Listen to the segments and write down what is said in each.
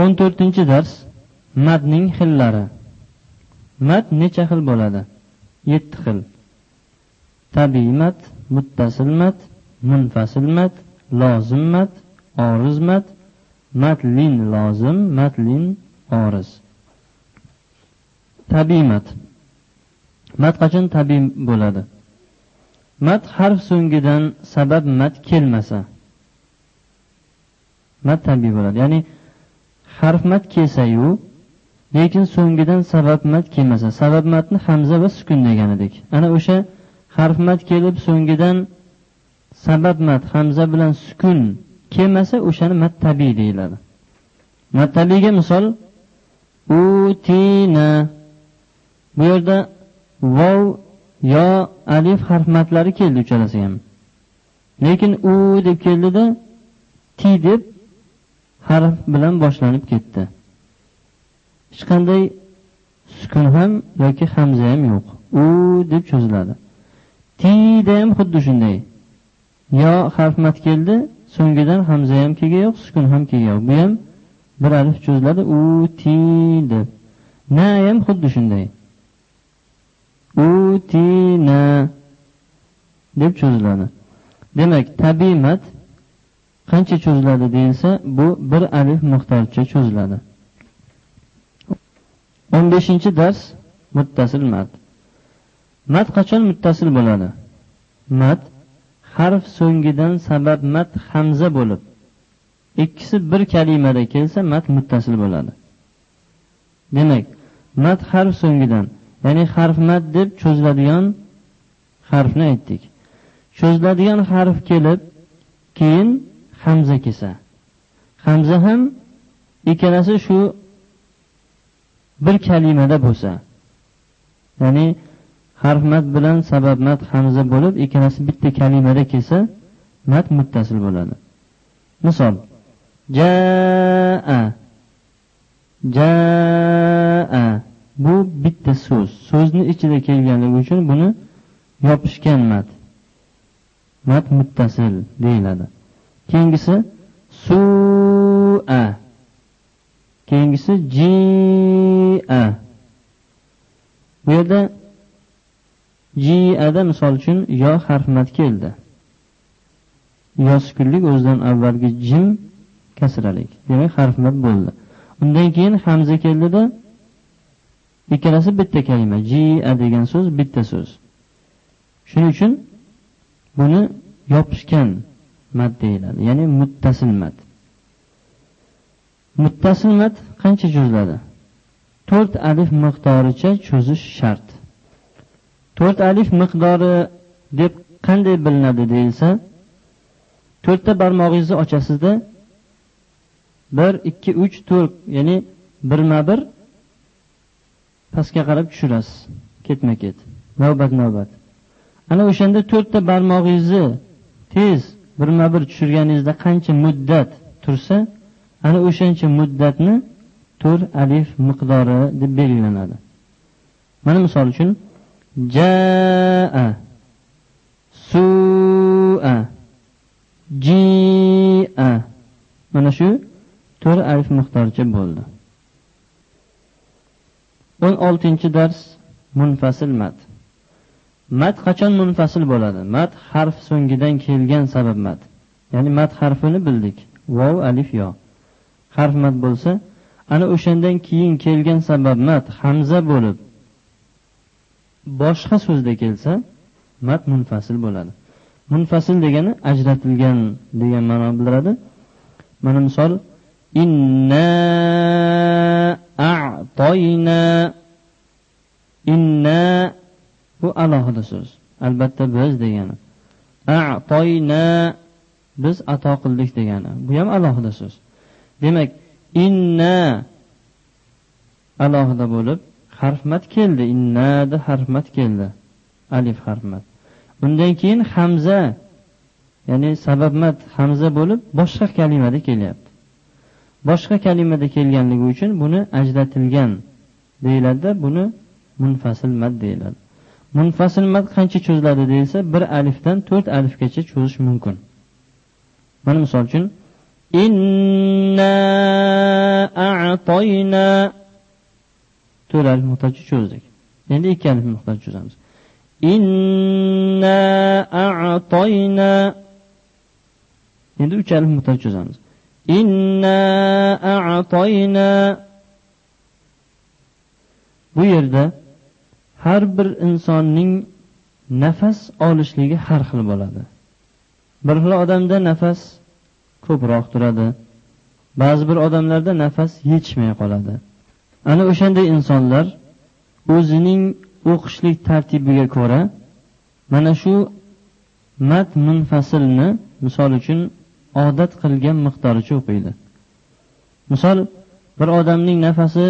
o'n to'rtinchi dars madning xillari. Mad necha xil bo'ladi? Yetti xil. Tabiiy mad muttasil mad munfasil mad lozim mad oriz mad madlin lozim madlin oriz. Tabiiy mad. Mad qachon tabiiy bo'ladi? Mad harf so'ngidan sabab mad kelmasa mad tabiiy bo'ladi. Ya'ni harf mat kelsayu lekin so'ngidan sabab mat kelmasa sabab matni hamza va sukun degan edik. Ana o'sha harf mat kelib so'ngidan sabab mat hamza bilan sukun kelmasa o'shani mattabiy deyiladi. Mattabiyga misol utina. Bu yerda vov yo alif harf matlari keldi uchalasi ham. Lekin u deb keldida ti deb harf bilan boshlanib ketdi. Hech qanday sukun ham yoki hamza ham yo'q. U deb cho'ziladi. Tida ham xuddi shunday. Yo harf mat keldi so'ngidan hamza ham kelga yo'q sukun ham kelga yo'q. Bu ham bir alif cho'ziladi u ti deb na ham xuddi shunday. U ti na deb cho'ziladi. Demak tabiiy mat qancha cho'ziladi deyilsa bu bir alif miqdoricha cho'ziladi. O'n beshinchi dars muttasil mat mat qachon muttasil bo'ladi? Mat harf so'ngidan sabab mat hamza bo'lib ikkisi bir kalimada kelsa mat muttasil bo'ladi. Demak mat harf so'ngidan ya'ni harf mat deb cho'ziladigan harfni aytdik. Cho'ziladigan harf kelib keyin hamza kelsa. Hamza ham ikkalasi shu bir kalimada bo'lsa. Ya'ni harf mat bilan sabab mat hamza bo'lib ikkalasi bitta kalimada kelsa mat muttasil bo'ladi. Misol jaa jaa bu bitta so'z. So'zni ichida kelganligi uchun buni yopishgan mat mat muttasil deyiladi. Keyingisi su'a. Keyingisi ji'a. Bu yerda ji'ada misol uchun yo harfmat keldi. Yo sukunlik o'zidan avvalgi jim kasralik demak harfmat bo'ldi. Undan keyin hamza keldida ikkalasi bitta kalima ji'a degan so'z bitta so'z. Shuning uchun buni yopishgan mad deyiladi. Ya'ni muttasil mad muttasil mad qancha cho'ziladi to'rt alif miqdoricha cho'zish shart. To'rt alif miqdori deb qanday bilinadi deyilsa to'rtta barmog'ingizni ochasizda bir ikki uch to'rt ya'ni birma bir pastga qarab tushirasiz. Ketma ket navbat navbat ana o'shanda to'rtta barmog'ingizni tez birma bir tushirganingizda qancha muddat tursa ana o'shancha muddatni to'rt alif miqdori deb belgilanadi. Mana misol uchun jaa sua jia mana shu to'rt alif miqdoricha bo'ldi. O'n oltinchi dars munfasil mat mat qachon munfasil bo'ladi? Mat harf so'ngidan kelgan sabab mat ya'ni mat harfini bildik. Vov alif yo. Harf mat bo'lsa ana o'shandan keyin kelgan sabab mat hamza bo'lib boshqa so'zda kelsa mat munfasil bo'ladi. Munfasil degani ajratilgan degan ma'no bildiradi. Mana misol inna a'toyna inna bu alohida so'z. Albatta biz degani. A'toyna biz ato qildik degani. Bu ham alohida so'z. Demak inna alohida bo'lib harfmat keldi. Innada harfmat keldi. Alif harfmat. Undan keyin hamza ya'ni sababmat hamza bo'lib boshqa kalimada kelyapti. Boshqa kalimada kelganligi uchun buni ajratilgan deyiladida buni munfasil mad deyiladi. Munfasil mad qancha cho'ziladi deyilsa bir alifdan to'rt alifgacha cho'zish mumkin. Mana misol uchun inna a'toyna to'rt alif muhtojni cho'zdik. Endi ikki alif muhtoj cho'zamiz. Inna a'toyna endi uch alif muhtoj cho'zamiz. Inna a'toyna bu yerda har bir insonning nafas olishligi har xil bo'ladi. Bir xil odamda nafas ko'proq turadi. Ba'zi bir odamlarda nafas yetishmay qoladi. Ana o'shanday insonlar o'zining o'qishlik tartibiga ko'ra mana shu mat munfasilni misol uchun odat qilgan miqdoricha o'qiydi misol bir odamning nafasi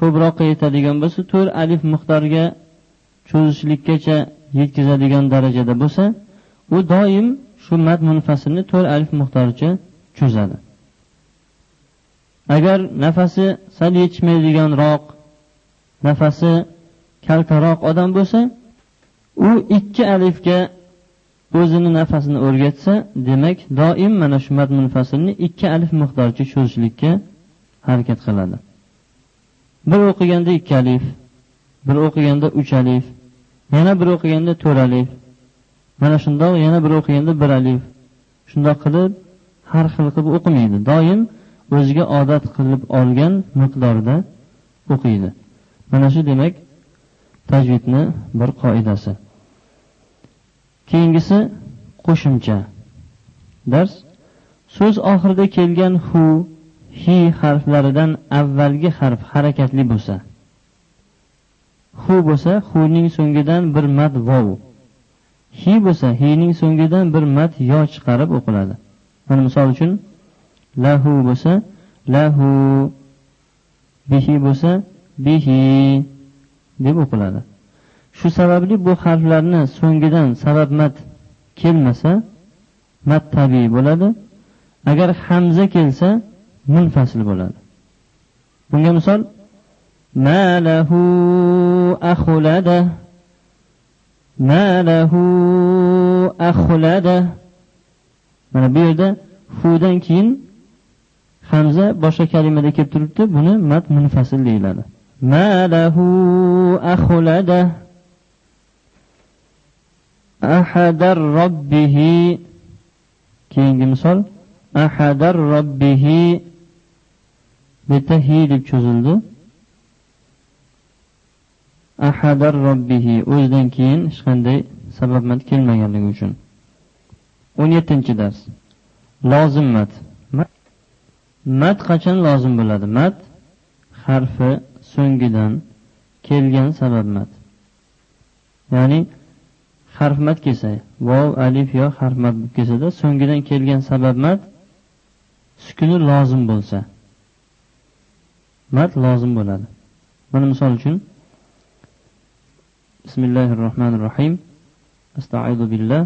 ko'proqqa yetadigan bo'lsa to'rt alif miqdoriga cho'zishlikkacha yetkazadigan darajada bo'lsa u doim shu mad munfasilni to'rt alif miqdoricha cho'zadi. Agar nafasi sal yetishmaydiganroq nafasi kaltaroq odam bo'lsa u ikki alifga o'zini nafasini o'rgatsa demak doim mana shu mad munfasilni ikki alif miqdoricha cho'zishlikka harakat qiladi. Bir o'qiganda ikki alif bir o'qiganda uch alif yana bir o'qiganda to'rt alif mana shundoq yana bir o'qiganda bir alif. Shundoq qilib har xil qilib o'qimaydi. Doim o'ziga odat qilib olgan miqdorda o'qiydi. Mana shu demak tajvidni bir qoidasi. Keyingisi qo'shimcha dars. So'z oxirida kelgan hu hi harflaridan avvalgi harf harakatli bo'lsa hu bo'lsa huning so'ngidan bir mat vov. Hi bo'lsa hining so'ngidan bir mat yo chiqarib o'qiladi. Mana misol uchun lahu bo'lsa lahu bihi bo'lsa bihi deb o'qiladi. Shu sababli bu harflarni so'ngidan sabab mat kelmasa mat tabiiy bo'ladi. Agar hamza kelsa munfasil bo'ladi. Bunga misol ما له أخلده ما له أخلده mana bu yerda fudan keyin hamza boshqa kalimada kelib turibdi buni mat munfasil deyiladi ma lahu axlada ahadar robbihi keyingi misol ahadar robbihi bu yerda hi deb cho'zildi Ahadar robbihi o'zidan keyin hech qanday sababmat kelmaganligi uchun. o'n yettinchi dars. Lozim mat. Mat qachon lozim bo'ladi? Mat harfi so'ngidan kelgan sabab mat ya'ni harf mat kelsa vov alif yo harf mat bo'lib kelsada so'ngidan kelgan sabab mat sukuni lozim bo'lsa mat lozim bo'ladi. Mana misol uchun بسم الله الرحمن الرحيم أستعيذ بالله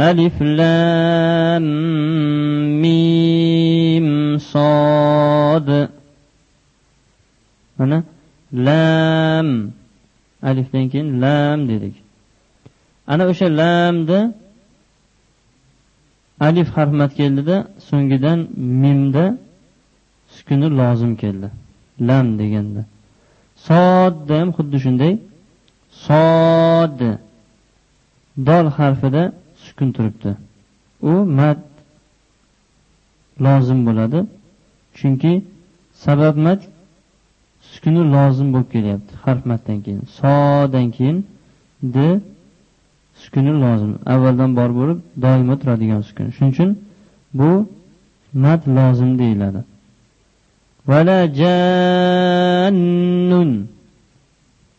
ألف لام ميم صاد mana lam alifdan keyin lam dedik ana o'sha lamda alif harfmat keldida so'ngidan mimda sukuni lozim keldi lam deganda sodda ham xuddi shunday Sod dol harfida sukun turibdi. U mad lozim bo'ladi chunki sabab mad sukuni lozim bo'lib kelyapti harf maddan keyin. Sodan keyin d sukuni lozim. Avvaldan bor bo'lib doimo turadigan sukun. Shuning uchun bu mad lozim deyiladi. Vala jannun.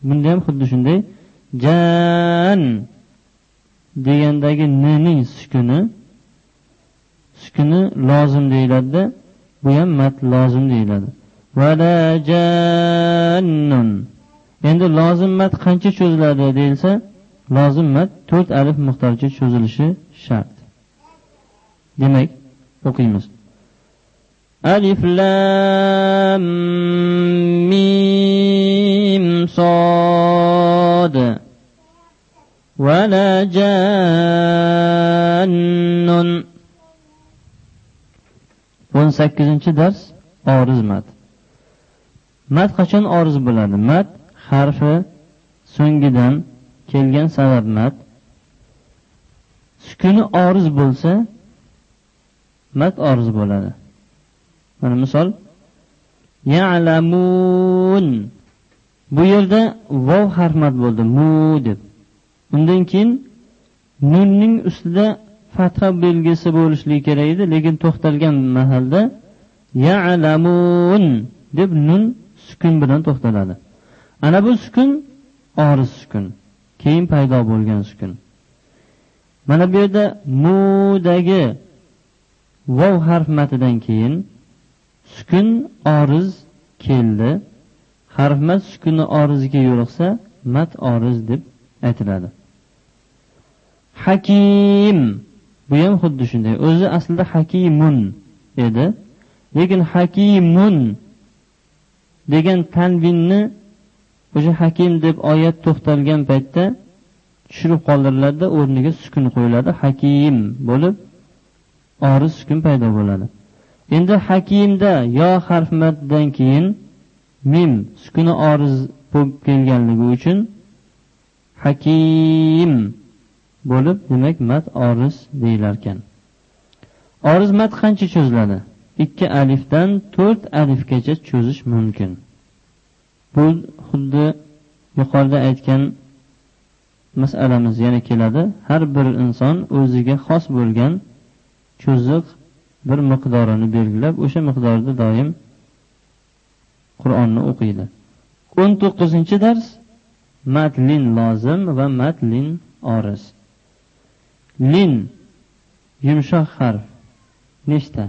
bunda ham xuddi shunday. Jan degandagi nning sukuni sukuni lozim deyiladida. Bu ham mat lozim deyiladi. Vala jannun. Endi lozim mat qancha cho'ziladi deyilsa lozim mat to'rt alif miqdoricha cho'zilishi shart. Demak o'qiymiz. Alif lam mim. ميم صاد ولا جان o'n sakkizinchi dars oriz mat mat qachon oriz bo'ladi mat harfi so'ngidan kelgan sabab mat sukuni oriz bo'lsa mat oriz bo'ladi mana misol ya'lamun bu yerda vov harf mat bo'ldi mu deb. Undan keyin nunning ustida fatha belgisi bo'lishligi kerak edi lekin to'xtalgan mahalda ya'lamun deb nun sukun bilan to'xtaladi. Ana bu sukun oriz sukun keyin paydo bo'lgan sukun. Mana bu yerda mudagi vov harf matidan keyin sukun oriz keldi. Harf sukuni oriziga yo'liqsa mat oriz deb aytiladi. Hakim. Bu ham xuddi shunday. O'zi aslida hakimun edi. Lekin hakimun degan tanvinni o'sha hakim deb oyat to'xtalgan paytda tushirib qoldiriladida o'rniga sukun qo'yiladi. Hakim bo'lib oriz sukun paydo bo'ladi. Endi hakimda yo harfmatdan keyin mim sukuni oriz bo'lib kelganligi uchun hakim bo'lib demak mat oriz deyilarkan oriz mat qancha cho'ziladi? Ikki alifdan to'rt alifgacha cho'zish mumkin. Bu xuddi yuqorida aytgan masalamiz yana keladi. Har bir inson o'ziga xos bo'lgan cho'ziq bir miqdorini belgilab o'sha miqdorda doim qur'onni o'qiydi. O'n to'qqizinchi dars matlin lozim va matlin oriz lin yumshoq harf nechta?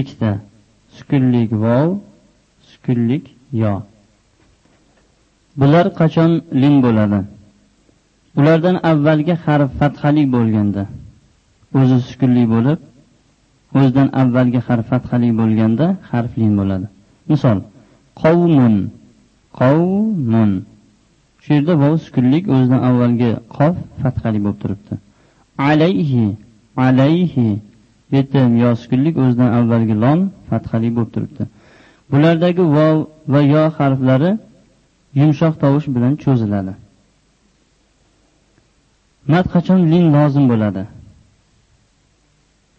Ikkita. Sukunlik vav, sukunlik yo. Bular qachon lin bo'ladi? Ulardan avvalgi harf fathali bo'lganda. O'zi sukunli bo'lib o'zidan avvalgi harf fathali bo'lganda harf lin bo'ladi. Misol qovmun qovmun shu yerda vov sukunlik o'zidan avvalgi qof fathali bo'lib turibdi. Alayhi. Alayhi. Bu yerda yo sukunlik o'zidan avvalgi lom fathali bo'lib turibdi. Bulardagi vov va yo harflari yumshoq tovush bilan cho'ziladi. Mat qachon lin lozim bo'ladi?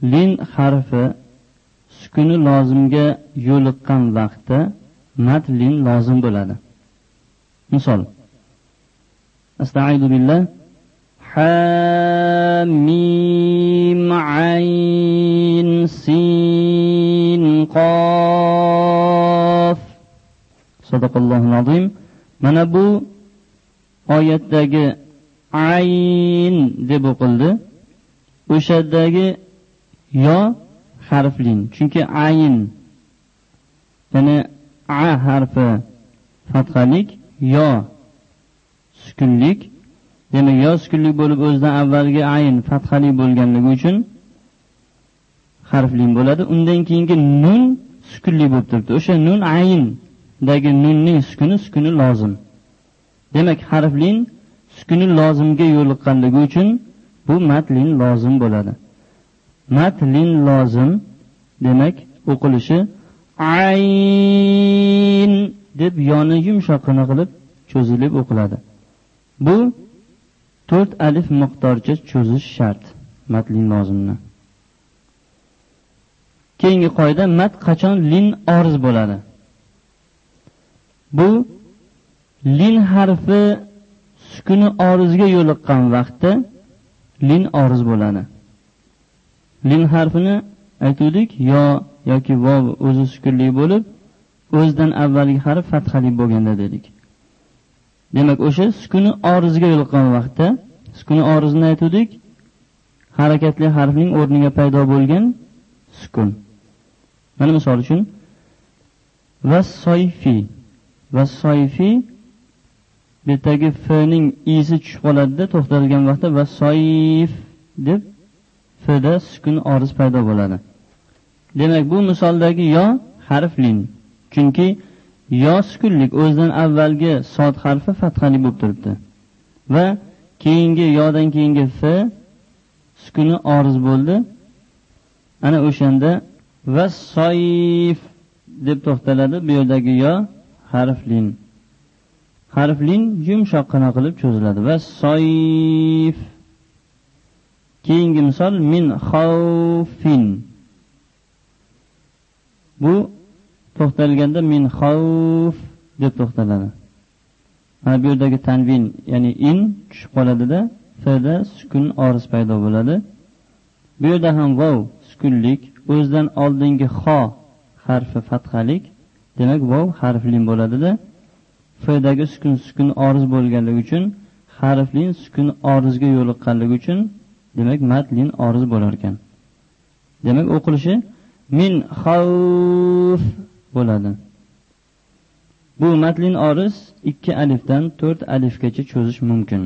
lin harfi sukuni lozimga yo'liqqan vaqtda mat lin lozim bo'ladi. Misol. Astaidu billah. Hamim ayn sin qof sadaqallohu azim. Mana bu oyatdagi ayn deb o'qildi. O'shadagi yo harflin. Chunki ayn ya'ni a harfi fathalik yo sukunlik demak yo sukunlik bo'lib o'zidan avvalgi ayn fathali bo'lganligi uchun harflin bo'ladi. Undan keyingi nun sukunli bo'lib turibdi. O'sha nun ayndagi nunning sukuni sukuni lozim. Demak harflin sukuni lozimga yo'liqqanligi uchun bu matlin lozim bo'ladi. Matlin lozim demak o'qilishi ayn deb yoni yumshoqqina qilib cho'zilib o'qiladi. Bu to'rt alif miqdorcha cho'zish shart matlin lozimni. Keyingi qoida mat qachon lin oriz bo'ladi? Bu lin harfi sukuni orizga yo'liqqan vaqtda lin oriz bo'ladi. Lin harfini aytuvdik. Yo yoki vov o'zi sukunli bo'lib o'zidan avvalgi harf fathali bo'lganda dedik. Demak o'sha sukuni orizga yo'liqqan vaqtda sukuni orizni aytuvdik. Harakatli harfning o'rniga paydo bo'lgan sukun. Mana misol uchun vassoyfi vassoyfi bu yerdagi fning isi tushib qoladida to'xtatilgan vaqtda vassoyif deb fda sukun oriz paydo bo'ladi. Demak bu misoldagi yo harflin chunki yo sukunlik o'zidan avvalgi sod harfi fathali bo'lib turibdi. Va keyingi yodan keyingi f sukuni oriz bo'ldi. Ana o'shanda va soif deb to'xtaladi bu yerdagi yo harflin harflin yumshoqqina qilib cho'ziladi va soif keyingi misol min xavfin. Bu to'xtalganda min xavf deb to'xtaladi. Mana bu yerdagi tanvin ya'ni in tushib qoladida fda sukun oriz paydo bo'ladi. Bu yerda ham vov sukunlik o'zidan oldingi xo harfi fathalik demak vov harflin bo'ladida. Fdagi sukun sukun oriz bo'lganligi uchun harflin sukun orizga yo'liqqanligi uchun demak matlin oriz bo'lar ekan. Demak o'qilishi min xavf bo'ladi. Bu matlin oriz ikki alifdan to'rt alifgacha cho'zish mumkin.